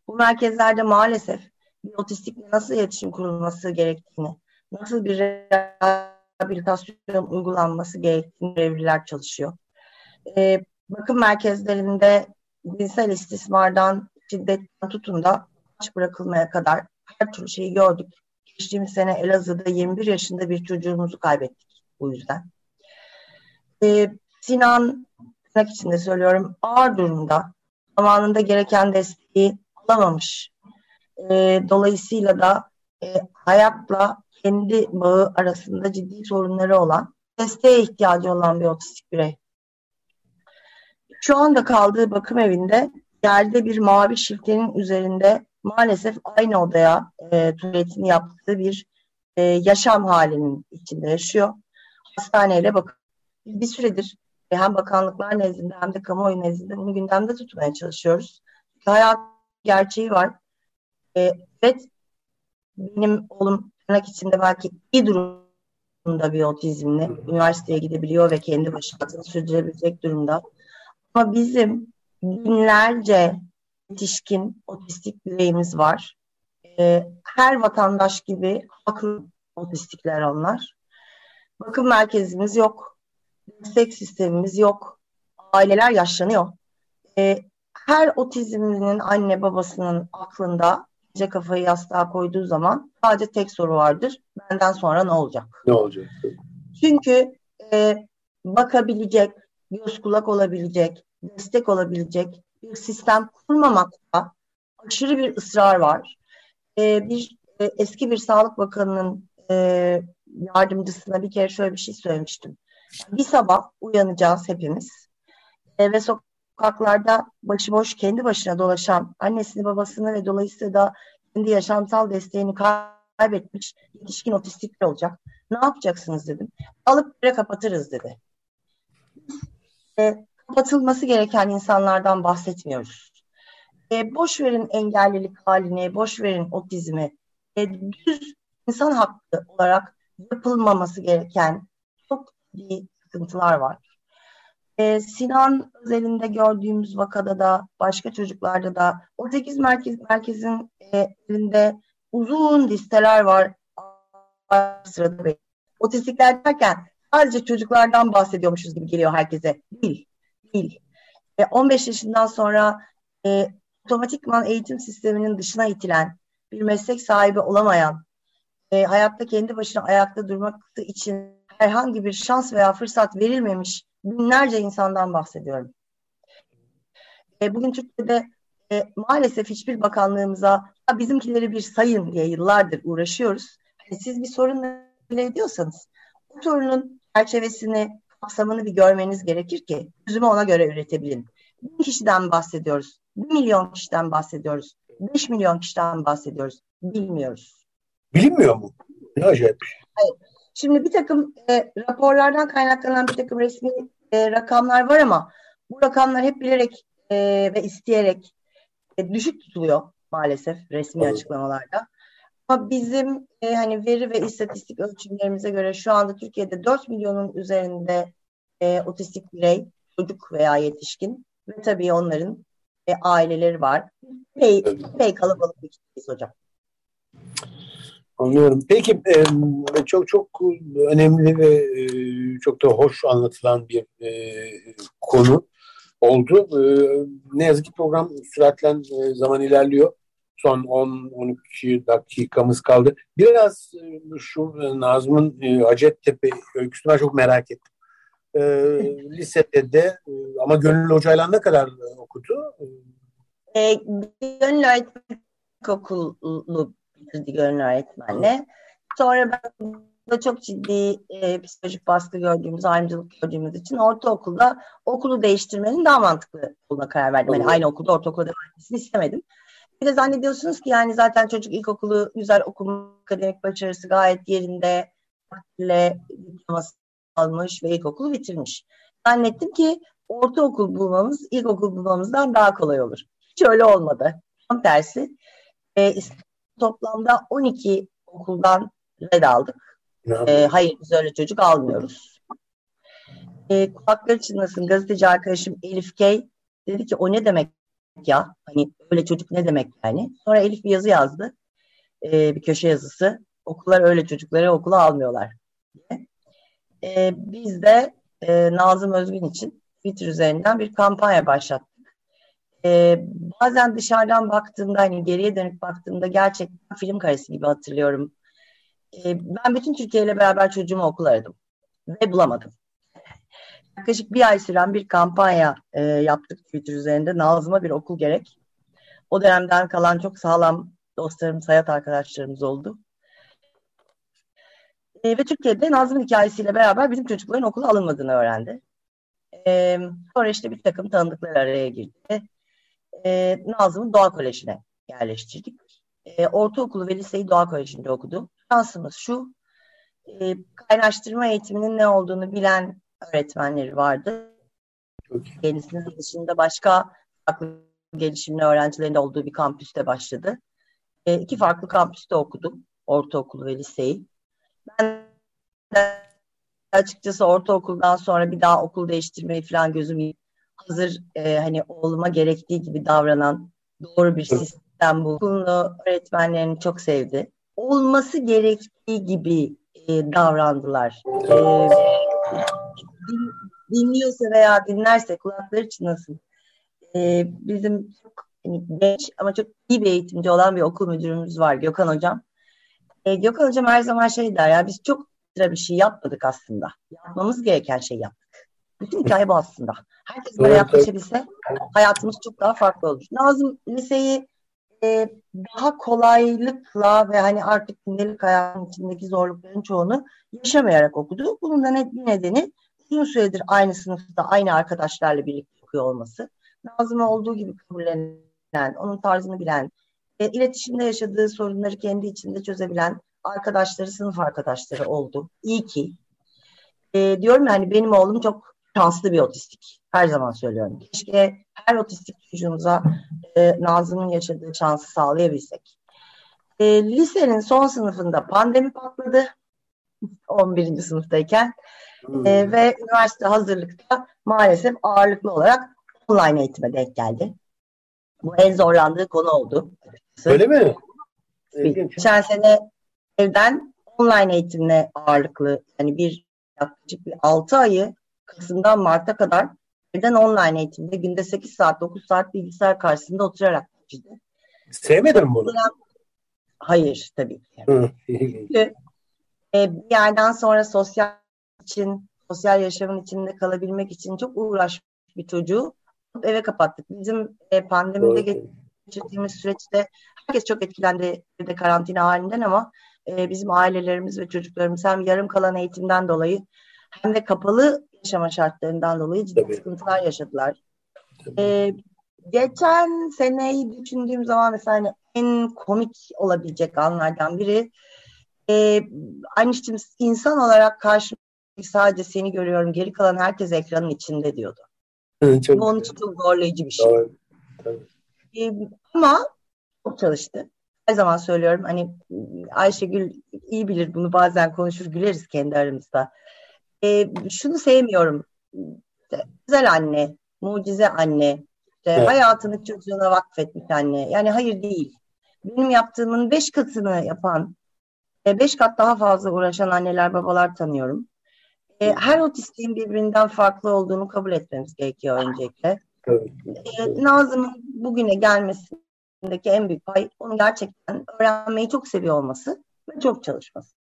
Bu merkezlerde maalesef bir otistikle nasıl iletişim kurulması gerektiğini, nasıl bir rehabilitasyon uygulanması gerektiğini görevliler çalışıyor. E, bakım merkezlerinde cinsel istismardan, şiddetten tutun da aç bırakılmaya kadar her türlü şeyi gördük. Geçtiğimiz sene Elazığ'da 21 yaşında bir çocuğumuzu kaybettik bu yüzden. E, Sinan, tırnak içinde söylüyorum, ağır durumda. Zamanında gereken desteği alamamış. E, dolayısıyla da e, hayatla kendi bağı arasında ciddi sorunları olan, desteğe ihtiyacı olan bir otistik birey. Şu anda kaldığı bakım evinde yerde bir mavi şifrenin üzerinde maalesef aynı odaya e, tuvaletini yaptığı bir e, yaşam halinin içinde yaşıyor. Hastaneyle bakın. Bir süredir hem bakanlıklar nezdinde hem de kamuoyu nezdinde bunu gündemde tutmaya çalışıyoruz. Hayat gerçeği var. E, evet benim oğlum tırnak içinde belki iyi durumda bir otizmle üniversiteye gidebiliyor ve kendi başına sürdürebilecek durumda. Ama bizim binlerce yetişkin otistik bireyimiz var. Ee, her vatandaş gibi haklı otistikler onlar. Bakım merkezimiz yok. Destek sistemimiz yok. Aileler yaşlanıyor. Ee, her otizmlinin anne babasının aklında gece kafayı yastığa koyduğu zaman sadece tek soru vardır. Benden sonra ne olacak? Ne olacak? Çünkü e, bakabilecek, göz kulak olabilecek, destek olabilecek bir sistem kurmamakta aşırı bir ısrar var. E, bir e, eski bir Sağlık Bakanı'nın e, yardımcısına bir kere şöyle bir şey söylemiştim. Bir sabah uyanacağız hepimiz e, ve sokaklarda başıboş kendi başına dolaşan annesini babasını ve dolayısıyla da kendi yaşamsal desteğini kaybetmiş yetişkin otistikler olacak. Ne yapacaksınız dedim. Alıp bir kapatırız dedi. e, kapatılması gereken insanlardan bahsetmiyoruz. E, boş verin engellilik halini, boş verin otizmi. E, düz insan hakkı olarak yapılmaması gereken çok ciddi sıkıntılar var. Ee, Sinan özelinde gördüğümüz vakada da başka çocuklarda da o 8 merkez, merkezin e, elinde uzun listeler var sırada otistikler derken sadece çocuklardan bahsediyormuşuz gibi geliyor herkese. Değil. Değil. E, 15 yaşından sonra e, otomatikman eğitim sisteminin dışına itilen, bir meslek sahibi olamayan, e, hayatta kendi başına ayakta durmak için herhangi bir şans veya fırsat verilmemiş binlerce insandan bahsediyorum. E, bugün Türkiye'de e, maalesef hiçbir bakanlığımıza bizimkileri bir sayın diye yıllardır uğraşıyoruz. Yani siz bir sorun bile ediyorsanız bu sorunun çerçevesini, kapsamını bir görmeniz gerekir ki çözümü ona göre üretebilin. Bin kişiden bahsediyoruz. Bir milyon kişiden bahsediyoruz. Beş milyon kişiden bahsediyoruz. Bilmiyoruz. Bilinmiyor mu? Ne acayip. Hayır. Şimdi bir takım e, raporlardan kaynaklanan bir takım resmi e, rakamlar var ama bu rakamlar hep bilerek e, ve isteyerek e, düşük tutuluyor maalesef resmi evet. açıklamalarda. Ama bizim e, hani veri ve istatistik ölçümlerimize göre şu anda Türkiye'de 4 milyonun üzerinde e, otistik birey, çocuk veya yetişkin ve tabii onların e, aileleri var. Epey, epey kalabalık bir kitleyiz hocam. Anlıyorum. Peki e, çok çok önemli ve e, çok da hoş anlatılan bir e, konu oldu. E, ne yazık ki program süratle e, zaman ilerliyor. Son 10-12 dakikamız kaldı. Biraz e, şu e, Nazım'ın e, Hacettepe öyküsünü ben çok merak ettim. E, lisede de ama Gönül Hoca'yla ne kadar okudu? E, Gönül okulu bitirdi Gönül öğretmenle. Sonra ben da çok ciddi e, psikolojik baskı gördüğümüz, ayrımcılık gördüğümüz için ortaokulda okulu değiştirmenin daha mantıklı olduğuna karar verdim. Yani aynı okulda ortaokula devam etmesini istemedim. Bir de zannediyorsunuz ki yani zaten çocuk ilkokulu güzel okumuş, akademik başarısı gayet yerinde, diploması almış ve ilkokulu bitirmiş. Zannettim ki ortaokul bulmamız ilkokul bulmamızdan daha kolay olur. Hiç öyle olmadı. Tam tersi. E, toplamda 12 okuldan red aldık. E, hayır biz öyle çocuk almıyoruz. E, kulakları çınlasın gazeteci arkadaşım Elif Kay dedi ki o ne demek ya? Hani öyle çocuk ne demek yani? Sonra Elif bir yazı yazdı. E, bir köşe yazısı. Okullar öyle çocukları okula almıyorlar. E, biz de e, Nazım Özgün için Twitter üzerinden bir kampanya başlattık. E, bazen dışarıdan baktığımda hani geriye dönüp baktığımda gerçekten film karesi gibi hatırlıyorum. E, ben bütün Türkiye ile beraber çocuğumu okul aradım ve bulamadım yaklaşık bir ay süren bir kampanya e, yaptık Twitter üzerinde. Nazım'a bir okul gerek. O dönemden kalan çok sağlam dostlarımız, hayat arkadaşlarımız oldu. E, ve Türkiye'de Nazım'ın hikayesiyle beraber bizim çocukların okula alınmadığını öğrendi. E, sonra işte bir takım tanıdıklar araya girdi. E, Nazım'ın Doğa Koleji'ne yerleştirdik. E, ortaokulu ve liseyi Doğa Koleji'nde okudu. Şansımız şu, e, kaynaştırma eğitiminin ne olduğunu bilen öğretmenleri vardı. Kendisinin dışında başka farklı gelişimli öğrencilerin olduğu bir kampüste başladı. E, iki farklı kampüste okudum. Ortaokulu ve liseyi. Ben açıkçası ortaokuldan sonra bir daha okul değiştirmeyi falan gözüm hazır e, hani oğluma gerektiği gibi davranan doğru bir sistem bu. Okulunu öğretmenlerini çok sevdi. Olması gerektiği gibi e, davrandılar. E, dinliyorsa veya dinlerse kulakları çınlasın. Ee, bizim çok hani genç ama çok iyi bir eğitimci olan bir okul müdürümüz var Gökhan Hocam. Ee, Gökhan Hocam her zaman şey der ya biz çok sıra bir şey yapmadık aslında. Yapmamız gereken şey yaptık. Bütün hikaye bu aslında. Herkes böyle yaklaşabilse hayatımız çok daha farklı olur. Nazım liseyi e, daha kolaylıkla ve hani artık gündelik hayatın içindeki zorlukların çoğunu yaşamayarak okudu. Bunun da net bir nedeni uzun süredir aynı sınıfta aynı arkadaşlarla birlikte okuyor olması, Nazım'ı olduğu gibi kabullenen, onun tarzını bilen, e, iletişimde yaşadığı sorunları kendi içinde çözebilen arkadaşları, sınıf arkadaşları oldu. İyi ki. E, diyorum yani benim oğlum çok şanslı bir otistik. Her zaman söylüyorum. Keşke her otistik çocuğumuza e, Nazım'ın yaşadığı şansı sağlayabilsek. E, lisenin son sınıfında pandemi patladı. 11. sınıftayken. Hmm. E, ve üniversite hazırlıkta maalesef ağırlıklı olarak online eğitime denk geldi. Bu en zorlandığı konu oldu. Öyle mi? Geçen sene evden online eğitimle ağırlıklı yani bir yaklaşık bir 6 ayı Kasım'dan Mart'a kadar evden online eğitimde günde 8 saat 9 saat bilgisayar karşısında oturarak geçirdi. Sevmedin bunu? Hayır tabii ki. Çünkü e, bir yerden sonra sosyal için, sosyal yaşamın içinde kalabilmek için çok uğraşmış bir çocuğu eve kapattık. Bizim e, pandemide geçirdiğimiz süreçte herkes çok etkilendi evde karantina halinden ama e, bizim ailelerimiz ve çocuklarımız hem yarım kalan eğitimden dolayı hem de kapalı yaşama şartlarından dolayı ciddi Tabii. sıkıntılar yaşadılar. E, geçen seneyi düşündüğüm zaman mesela hani en komik olabilecek anlardan biri e, Einstein insan olarak karşı sadece seni görüyorum geri kalan herkes ekranın içinde diyordu. çok Bu onun için çok zorlayıcı bir şey. Doğru. E, ama çok çalıştı. Her zaman söylüyorum hani Ayşegül iyi bilir bunu bazen konuşur güleriz kendi aramızda. E, şunu sevmiyorum. Güzel anne, mucize anne, işte evet. hayatını çocuğuna vakfetmiş anne. Yani hayır değil. Benim yaptığımın beş katını yapan e, beş kat daha fazla uğraşan anneler babalar tanıyorum. E, her otistiğin birbirinden farklı olduğunu kabul etmemiz gerekiyor öncelikle. Evet. E, Nazım'ın bugüne gelmesindeki en büyük pay onun gerçekten öğrenmeyi çok seviyor olması ve çok çalışması.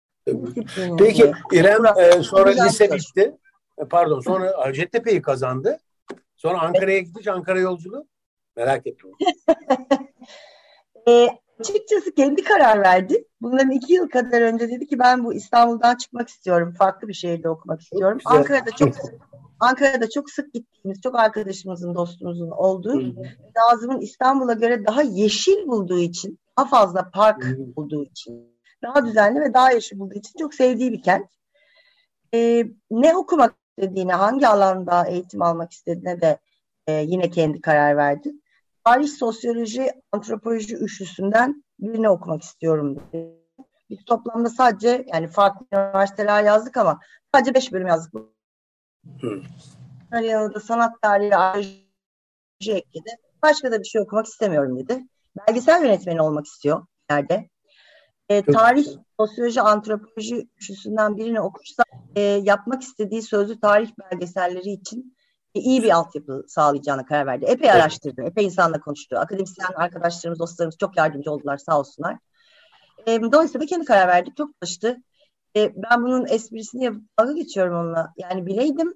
Peki İrem e, sonra lise bitti. E, pardon sonra Hacettepe'yi kazandı. Sonra Ankara'ya gitti. Ankara yolculuğu. Merak ettim. e, açıkçası kendi karar verdi. Bundan iki yıl kadar önce dedi ki ben bu İstanbul'dan çıkmak istiyorum. Farklı bir şehirde okumak istiyorum. Çok Ankara'da çok Ankara'da çok sık gittiğimiz, çok arkadaşımızın, dostumuzun olduğu, Nazım'ın İstanbul'a göre daha yeşil bulduğu için, daha fazla park Hı. bulduğu için, daha düzenli ve daha yeşil bulduğu için çok sevdiği bir kent. Ee, ne okumak istediğine, hangi alanda eğitim almak istediğine de e, yine kendi karar verdi tarih, sosyoloji, antropoloji üçlüsünden birini okumak istiyorum dedi. Biz toplamda sadece yani farklı üniversiteler yazdık ama sadece beş bölüm yazdık. Yanında sanat tarihi, arkeoloji ekledi. Başka da bir şey okumak istemiyorum dedi. Belgesel yönetmeni olmak istiyor nerede? E, tarih, sosyoloji, antropoloji üçlüsünden birini okursa e, yapmak istediği sözlü tarih belgeselleri için iyi bir altyapı sağlayacağına karar verdi. Epey araştırdı, epey insanla konuştu. Akademisyen arkadaşlarımız, dostlarımız çok yardımcı oldular sağ olsunlar. E, dolayısıyla kendi karar verdik, çok çalıştı. E, ben bunun esprisini yapıp dalga geçiyorum onunla. Yani bileydim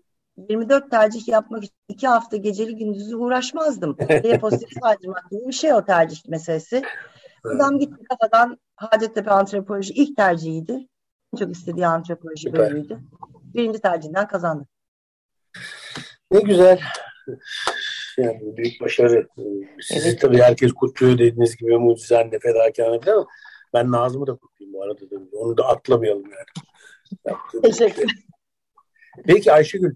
24 tercih yapmak için iki hafta geceli gündüzü uğraşmazdım. Posteri harcamak gibi bir şey o tercih meselesi. Adam gitti kafadan Hacettepe Antropoloji ilk tercihiydi. Çok istediği antropoloji bölümüydü. Birinci tercihinden kazandı. Ne güzel. Yani büyük başarı. Sizi evet. tabii herkes kutluyor dediğiniz gibi mucize anne fedakarlık ama ben Nazım'ı da kutlayayım bu arada. Da. Onu da atlamayalım yani. Teşekkür Peki Ayşegül.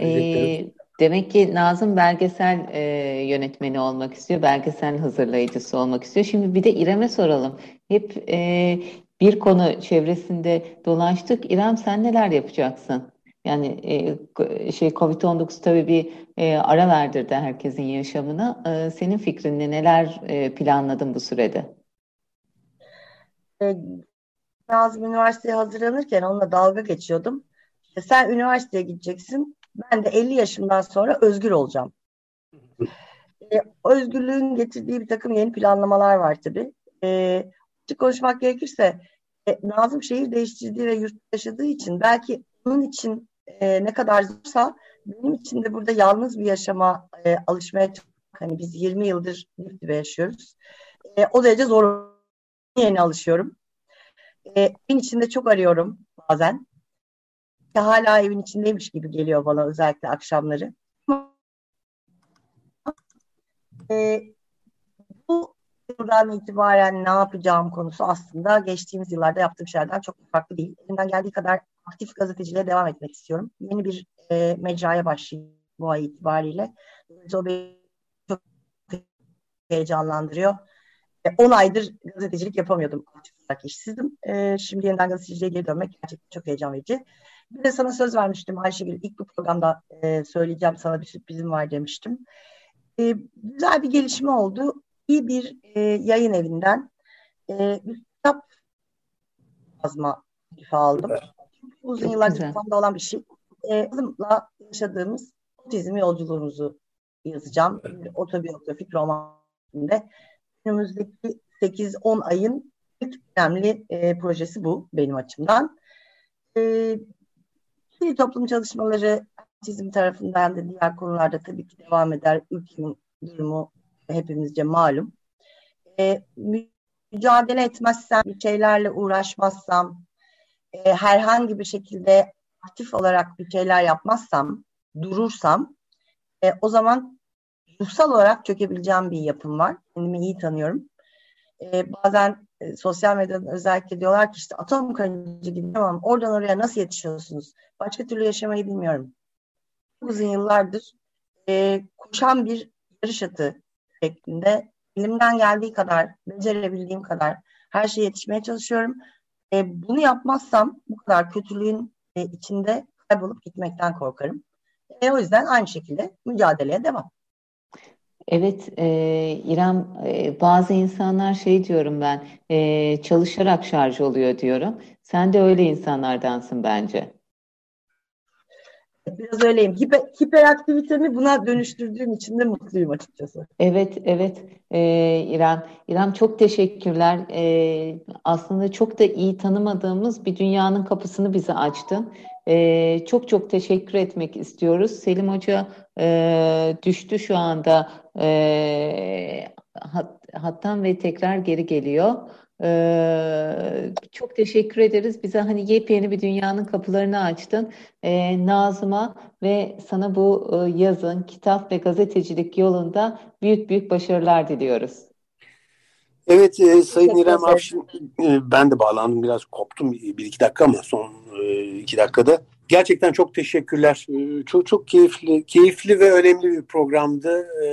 Ee, demek ki Nazım belgesel e, yönetmeni olmak istiyor. Belgesel hazırlayıcısı olmak istiyor. Şimdi bir de İrem'e soralım. Hep e, bir konu çevresinde dolaştık. İrem sen neler yapacaksın? Yani e, şey Covid-19 tabii bir e, ara verdirdi herkesin yaşamına. E, senin fikrin ne? Neler e, planladın bu sürede? E, Nazım üniversiteye hazırlanırken onunla dalga geçiyordum. İşte sen üniversiteye gideceksin. Ben de 50 yaşımdan sonra özgür olacağım. e, özgürlüğün getirdiği bir takım yeni planlamalar var tabii. E, açık konuşmak gerekirse e, Nazım şehir değiştirdiği ve yurt yaşadığı için belki onun için e, ne kadar zorsa benim için de burada yalnız bir yaşama e, alışmaya hani biz 20 yıldır bir yaşıyoruz. E, o derece zor yeni alışıyorum. E, evin içinde çok arıyorum bazen. Hala evin içindeymiş gibi geliyor bana özellikle akşamları. E, bu yıldan itibaren ne yapacağım konusu aslında geçtiğimiz yıllarda yaptığım şeylerden çok farklı değil. Elimden geldiği kadar aktif gazeteciliğe devam etmek istiyorum. Yeni bir e, mecraya başlayayım bu ay itibariyle. O beni çok heyecanlandırıyor. 10 e, aydır gazetecilik yapamıyordum. Aktif olarak işsizdim. E, şimdi yeniden gazeteciliğe geri dönmek gerçekten çok heyecan verici. Bir de sana söz vermiştim Ayşegül. İlk bu programda e, söyleyeceğim sana bir sürprizim var demiştim. E, güzel bir gelişme oldu. İyi bir e, yayın evinden e, bir kitap yazma teklifi aldım. Uzun yıllardır kafamda olan bir şey. E, kızımla yaşadığımız otizm yolculuğumuzu yazacağım. Bir otobiyografik roman Önümüzdeki 8-10 ayın ilk önemli e, projesi bu benim açımdan. E, toplum çalışmaları çizim tarafından da diğer konularda tabii ki devam eder. Ülkenin durumu hepimizce malum. E, mücadele etmezsem, bir şeylerle uğraşmazsam, e, herhangi bir şekilde aktif olarak bir şeyler yapmazsam, durursam, e, o zaman ruhsal olarak çökebileceğim bir yapım var. Kendimi iyi tanıyorum. E, bazen e, sosyal medyadan özellikle diyorlar ki işte atom karıncı gibi tamam oradan oraya nasıl yetişiyorsunuz? Başka türlü yaşamayı bilmiyorum. Çok uzun yıllardır e, koşan bir yarış atı şeklinde elimden geldiği kadar, becerebildiğim kadar her şeye yetişmeye çalışıyorum. E, bunu yapmazsam bu kadar kötülüğün e, içinde kaybolup gitmekten korkarım. E, o yüzden aynı şekilde mücadeleye devam. Evet e, İrem e, bazı insanlar şey diyorum ben e, çalışarak şarj oluyor diyorum. Sen de öyle insanlardansın bence. Biraz öyleyim. Hiper, hiperaktivitemi buna dönüştürdüğüm için de mutluyum açıkçası. Evet, evet ee, İrem. İrem çok teşekkürler. Ee, aslında çok da iyi tanımadığımız bir dünyanın kapısını bize açtın. Ee, çok çok teşekkür etmek istiyoruz. Selim Hoca e, düştü şu anda e, hat, hattan ve tekrar geri geliyor. Ee, çok teşekkür ederiz. Bize hani yepyeni bir dünyanın kapılarını açtın. Ee, Nazım'a ve sana bu e, yazın kitap ve gazetecilik yolunda büyük büyük başarılar diliyoruz. Evet e, Sayın İrem Afşin e, ben de bağlandım biraz koptum bir iki dakika ama son e, iki dakikada. Gerçekten çok teşekkürler. E, çok çok keyifli keyifli ve önemli bir programdı. E,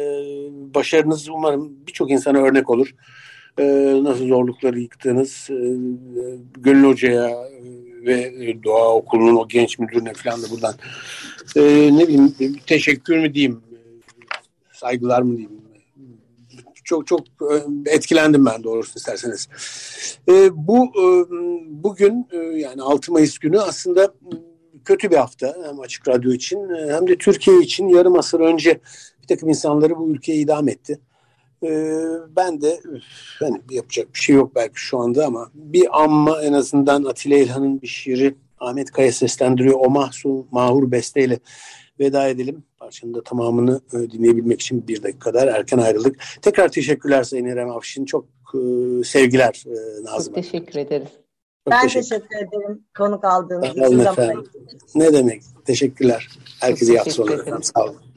başarınız umarım birçok insana örnek olur e, nasıl zorlukları yıktığınız e, Gönül Hoca'ya e, ve Doğa Okulu'nun o genç müdürüne falan da buradan e, ne bileyim teşekkür mü diyeyim saygılar mı diyeyim çok çok e, etkilendim ben doğrusu isterseniz. E, bu e, bugün e, yani 6 Mayıs günü aslında kötü bir hafta hem Açık Radyo için hem de Türkiye için yarım asır önce bir takım insanları bu ülkeye idam etti. Ee, ben de hani yapacak bir şey yok belki şu anda ama bir amma en azından Atilla İlhan'ın bir şiiri Ahmet Kaya seslendiriyor. O mahsul mahur besteyle veda edelim. Parçanın da tamamını e, dinleyebilmek için bir dakika kadar erken ayrıldık. Tekrar teşekkürler Sayın İrem Afşin. Çok e, sevgiler e, Nazım. Çok teşekkür ederiz. Çok ben teşekkür, teşekkür ederim konuk aldığınız için. Ne demek. Teşekkürler. Herkese iyi akşamlar. Sağ olun.